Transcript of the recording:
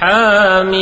حاميم